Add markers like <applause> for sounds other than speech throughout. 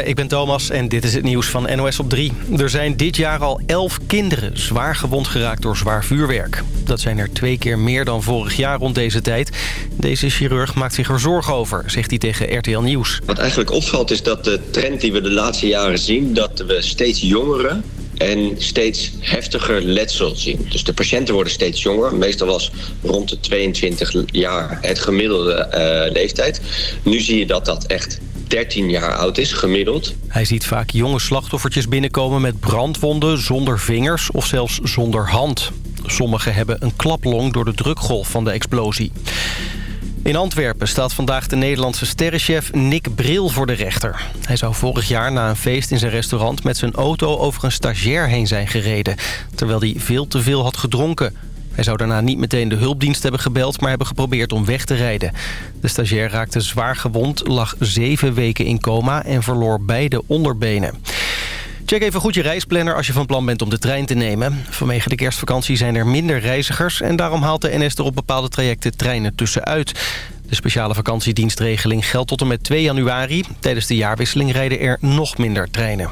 Ik ben Thomas en dit is het nieuws van NOS op 3. Er zijn dit jaar al 11 kinderen zwaar gewond geraakt door zwaar vuurwerk. Dat zijn er twee keer meer dan vorig jaar rond deze tijd. Deze chirurg maakt zich er zorgen over, zegt hij tegen RTL Nieuws. Wat eigenlijk opvalt is dat de trend die we de laatste jaren zien... dat we steeds jongeren en steeds heftiger letsel zien. Dus de patiënten worden steeds jonger. Meestal was rond de 22 jaar het gemiddelde uh, leeftijd. Nu zie je dat dat echt 13 jaar oud is, gemiddeld. Hij ziet vaak jonge slachtoffertjes binnenkomen met brandwonden zonder vingers of zelfs zonder hand. Sommigen hebben een klaplong door de drukgolf van de explosie. In Antwerpen staat vandaag de Nederlandse sterrenchef Nick Bril voor de rechter. Hij zou vorig jaar na een feest in zijn restaurant met zijn auto over een stagiair heen zijn gereden... terwijl hij veel te veel had gedronken. Hij zou daarna niet meteen de hulpdienst hebben gebeld... maar hebben geprobeerd om weg te rijden. De stagiair raakte zwaar gewond, lag zeven weken in coma... en verloor beide onderbenen. Check even goed je reisplanner als je van plan bent om de trein te nemen. Vanwege de kerstvakantie zijn er minder reizigers... en daarom haalt de NS er op bepaalde trajecten treinen tussenuit. De speciale vakantiedienstregeling geldt tot en met 2 januari. Tijdens de jaarwisseling rijden er nog minder treinen.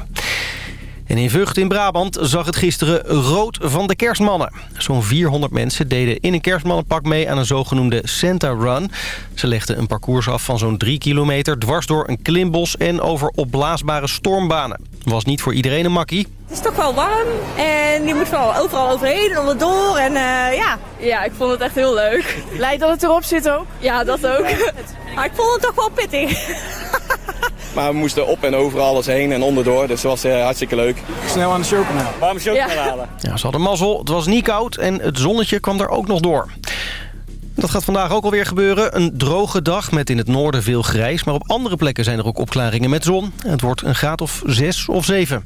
En in Vught in Brabant zag het gisteren rood van de kerstmannen. Zo'n 400 mensen deden in een kerstmannenpak mee aan een zogenoemde Santa Run. Ze legden een parcours af van zo'n 3 kilometer dwars door een klimbos en over opblaasbare stormbanen. Was niet voor iedereen een makkie. Het is toch wel warm en je moet wel overal overheen en onderdoor en uh, ja. Ja, ik vond het echt heel leuk. Blij dat het erop zit ook. Ja, dat ook. Maar ik vond het toch wel pittig. Maar we moesten op en over alles heen en onderdoor, dus dat was uh, hartstikke leuk. Snel aan de chocomel. Waarom chocomel ja. halen? <laughs> Ja, ze hadden mazzel, het was niet koud en het zonnetje kwam er ook nog door. Dat gaat vandaag ook alweer gebeuren. Een droge dag met in het noorden veel grijs. Maar op andere plekken zijn er ook opklaringen met zon. Het wordt een graad of 6 of 7.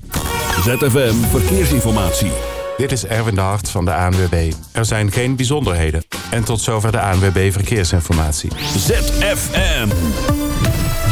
ZFM Verkeersinformatie. Dit is Erwin de Hart van de ANWB. Er zijn geen bijzonderheden. En tot zover de ANWB Verkeersinformatie. ZFM.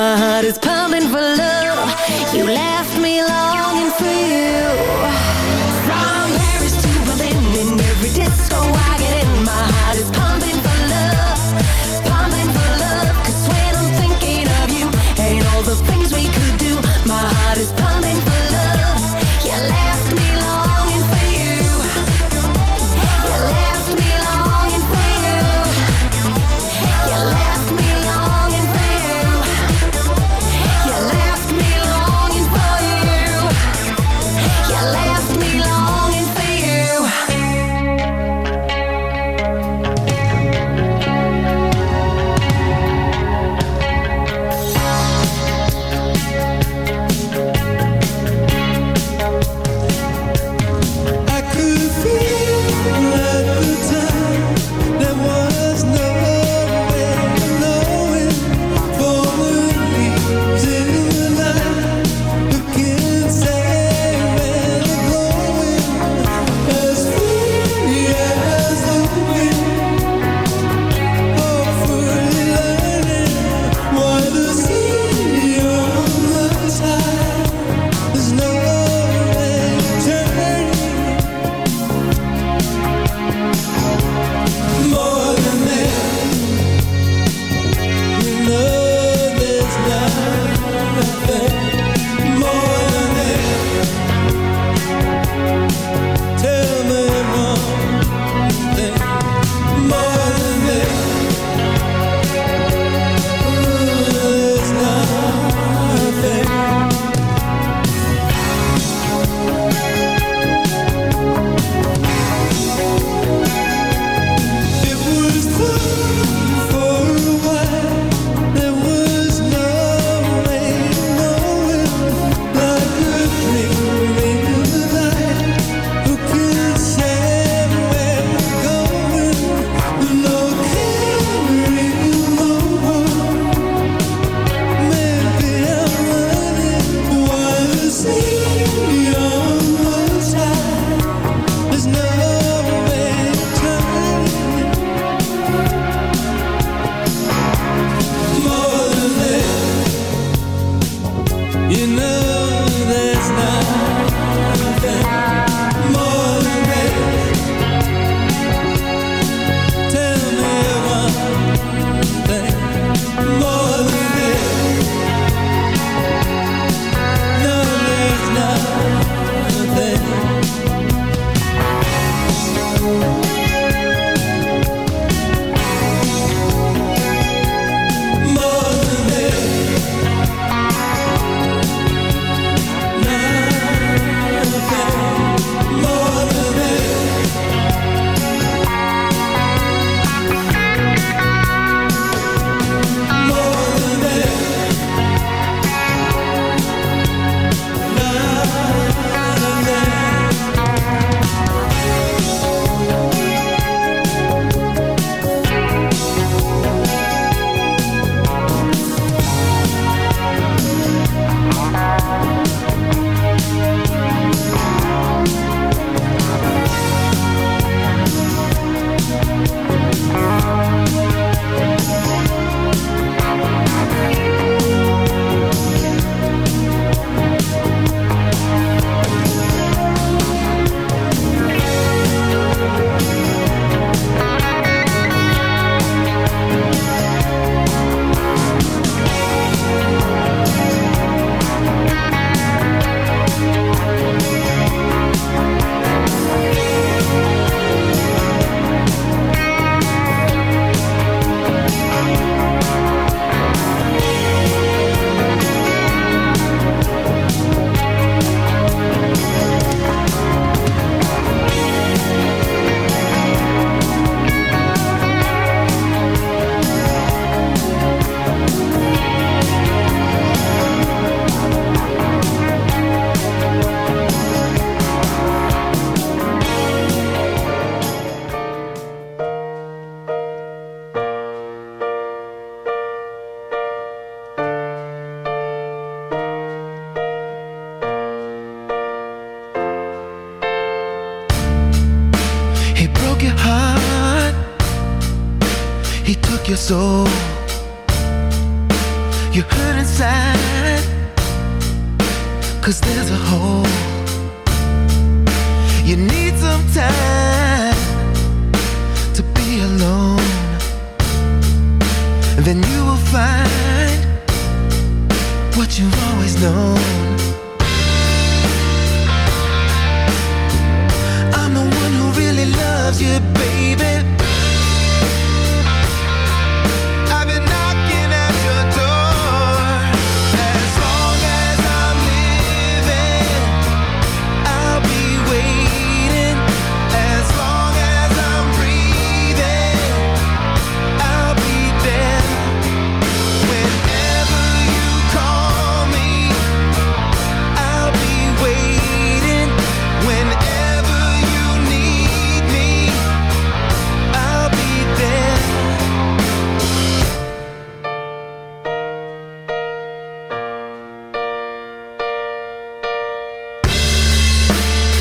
my heart is pounding for love.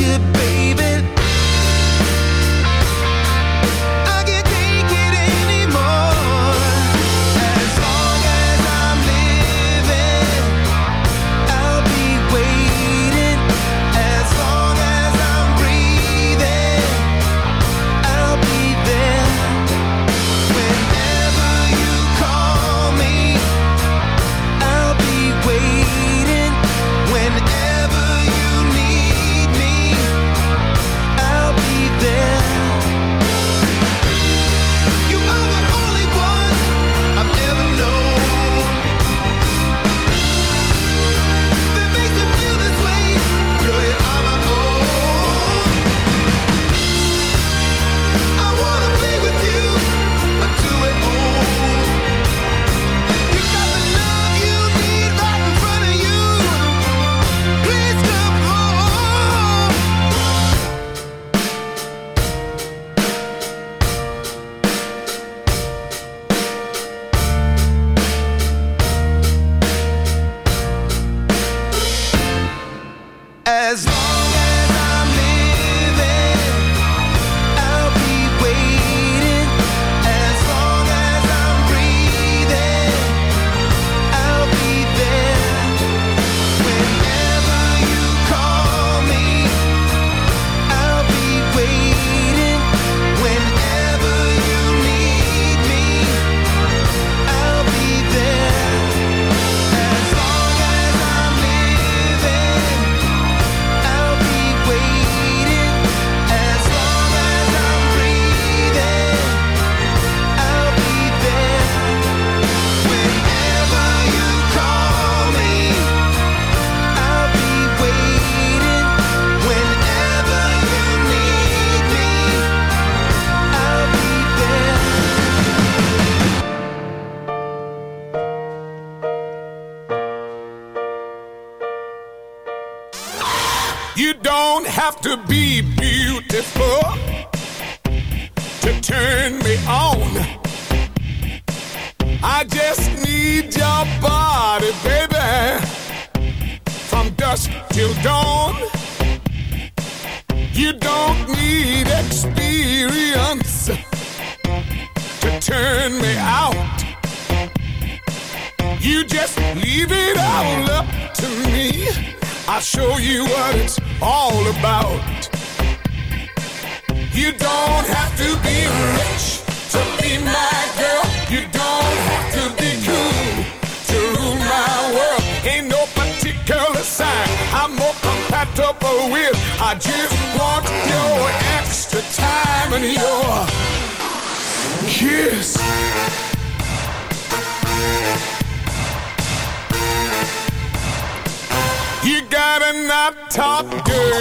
you be.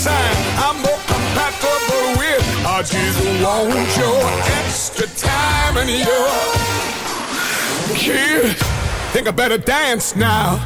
sign I'm more compatible with. I just want your extra time and your kid. Think I better dance now.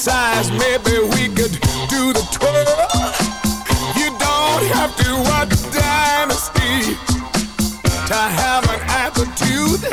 Size. Maybe we could do the twirl. You don't have to watch Dynasty to have an attitude.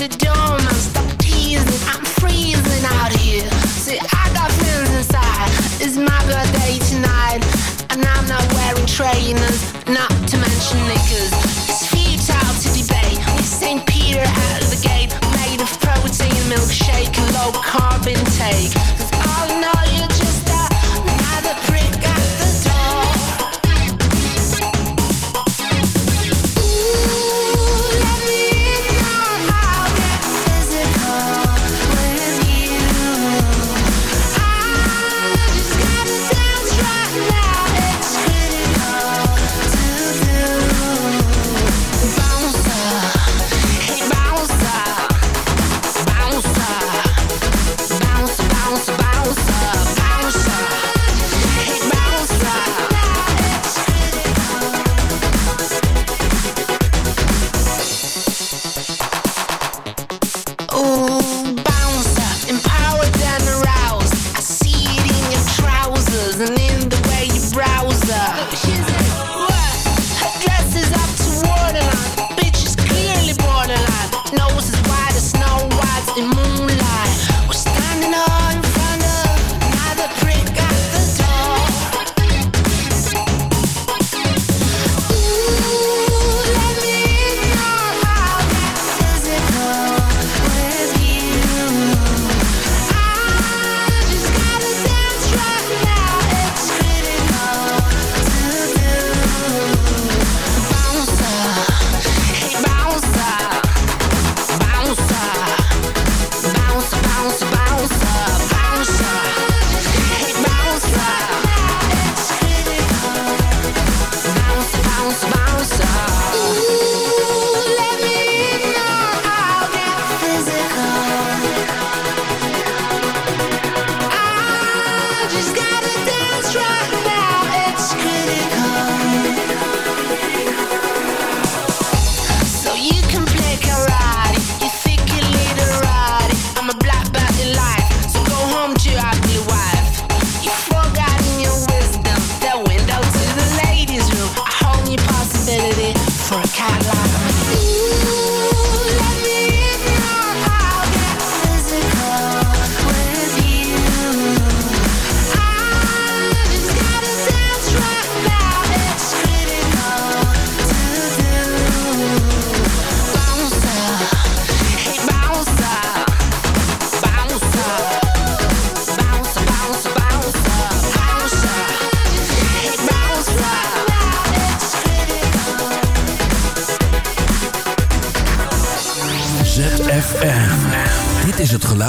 The door,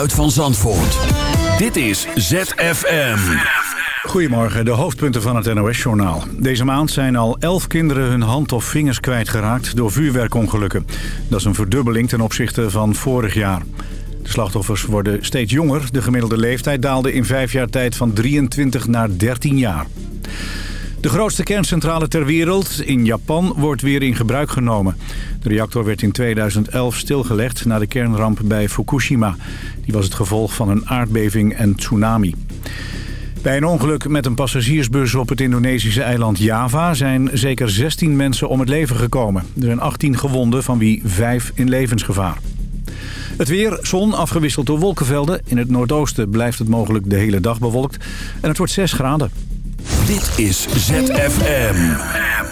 van Zandvoort. Dit is ZFM. Goedemorgen, de hoofdpunten van het NOS-journaal. Deze maand zijn al elf kinderen hun hand of vingers kwijtgeraakt door vuurwerkongelukken. Dat is een verdubbeling ten opzichte van vorig jaar. De slachtoffers worden steeds jonger. De gemiddelde leeftijd daalde in vijf jaar tijd van 23 naar 13 jaar. De grootste kerncentrale ter wereld, in Japan, wordt weer in gebruik genomen. De reactor werd in 2011 stilgelegd na de kernramp bij Fukushima. Die was het gevolg van een aardbeving en tsunami. Bij een ongeluk met een passagiersbus op het Indonesische eiland Java... zijn zeker 16 mensen om het leven gekomen. Er zijn 18 gewonden, van wie 5 in levensgevaar. Het weer, zon afgewisseld door wolkenvelden. In het noordoosten blijft het mogelijk de hele dag bewolkt. En het wordt 6 graden. Dit is ZFM.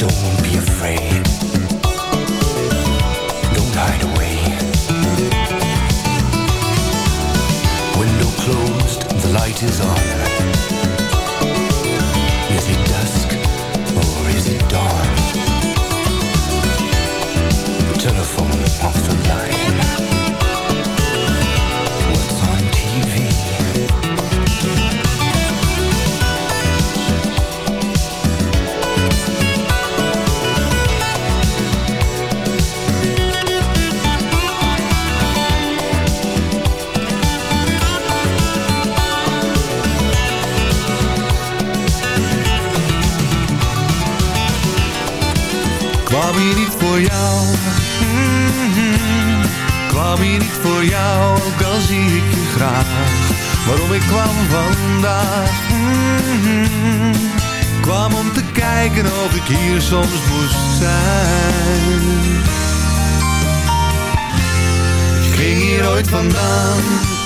Don't be afraid. Don't hide away. Window closed, the light is on. Al zie ik je graag. Waarom ik kwam vandaag, mhm. kwam om te kijken of ik hier soms moest zijn. Ik ging hier ooit vandaan,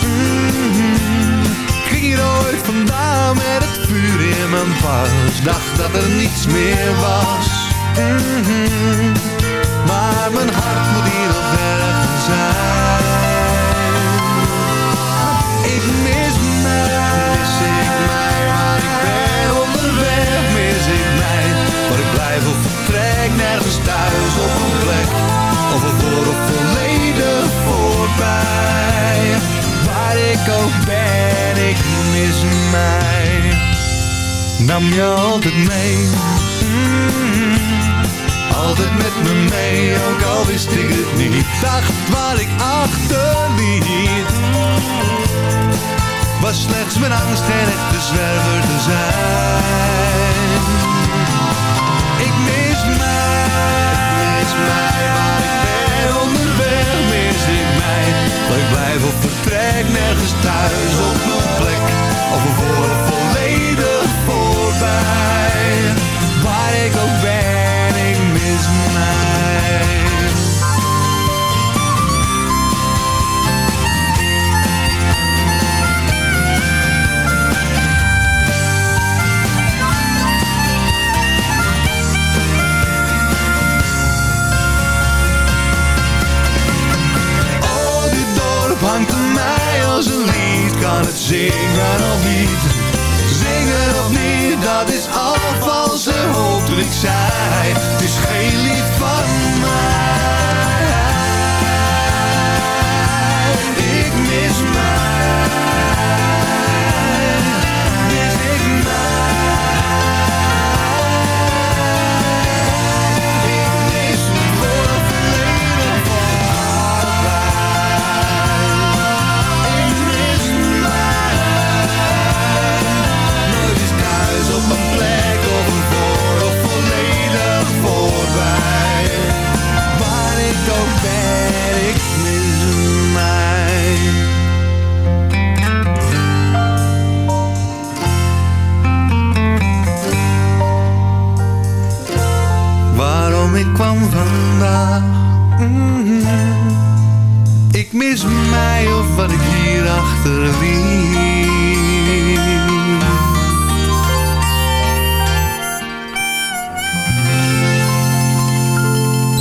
mhm. ik ging hier ooit vandaan met het vuur in mijn pas. Dacht dat er niets meer was. Mhm. Maar mijn hart moet hier nog ergens zijn. Onderweg, mis ik mij. Maar ik blijf op vertrek, nergens thuis op een plek. Of een voor of volledig voorbij. Waar ik ook ben, ik mis mij. Nam je altijd mee. Mhm. Altijd met me mee, ook al wist ik het niet. Dacht waar ik achterliet. Was slechts mijn angst geen echte zwerver te zijn.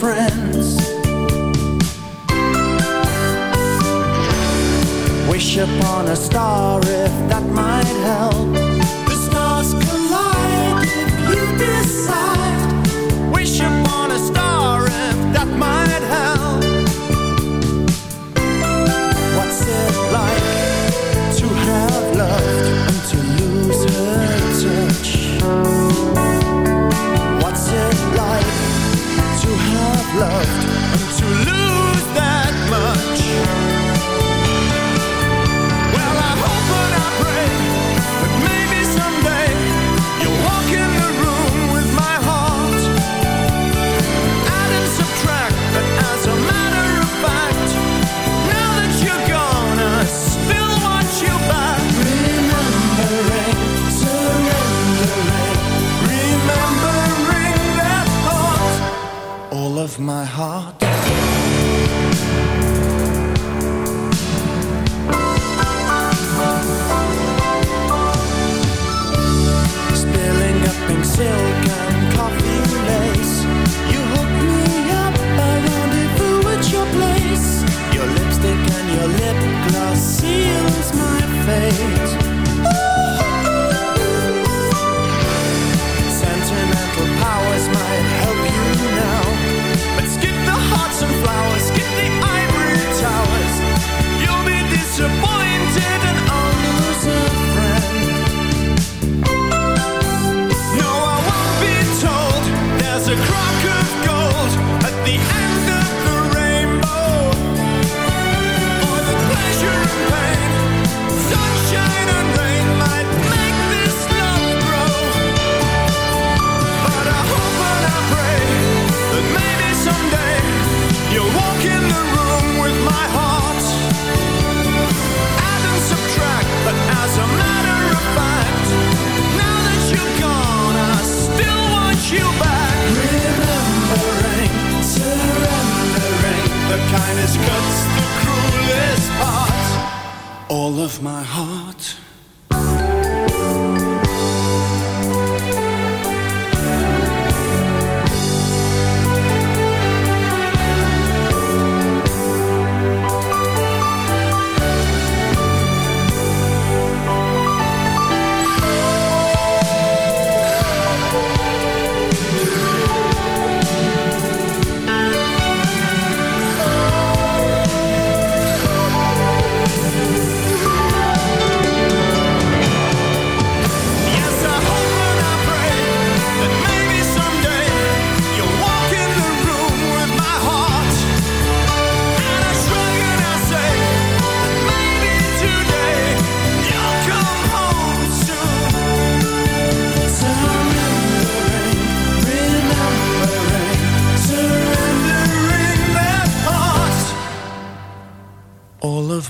friends. Wish upon a star if that might help.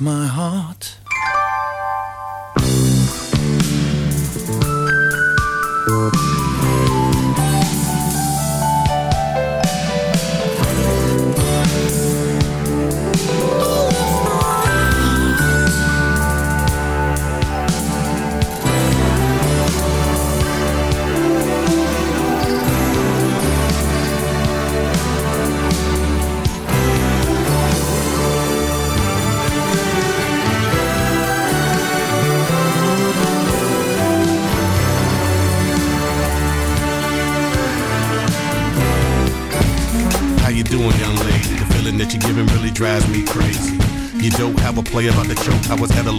My heart.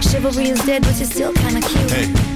Chivalry is dead, but you're still kinda cute. Hey,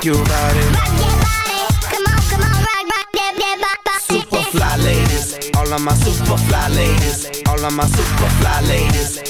ask you about it. Superfly ladies, all of my superfly ladies, all of my superfly ladies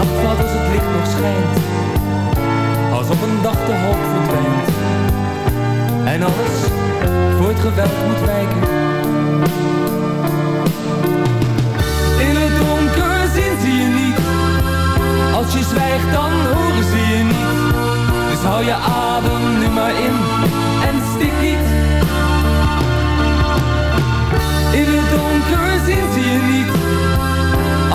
Nacht valt als het licht nog schijnt. Als op een dag de hoop verdwijnt. En alles voor het geweld moet wijken. In het donker zien ze je niet. Als je zwijgt dan horen ze je niet Dus hou je adem nu maar in en stik niet In het donker zien ze je niet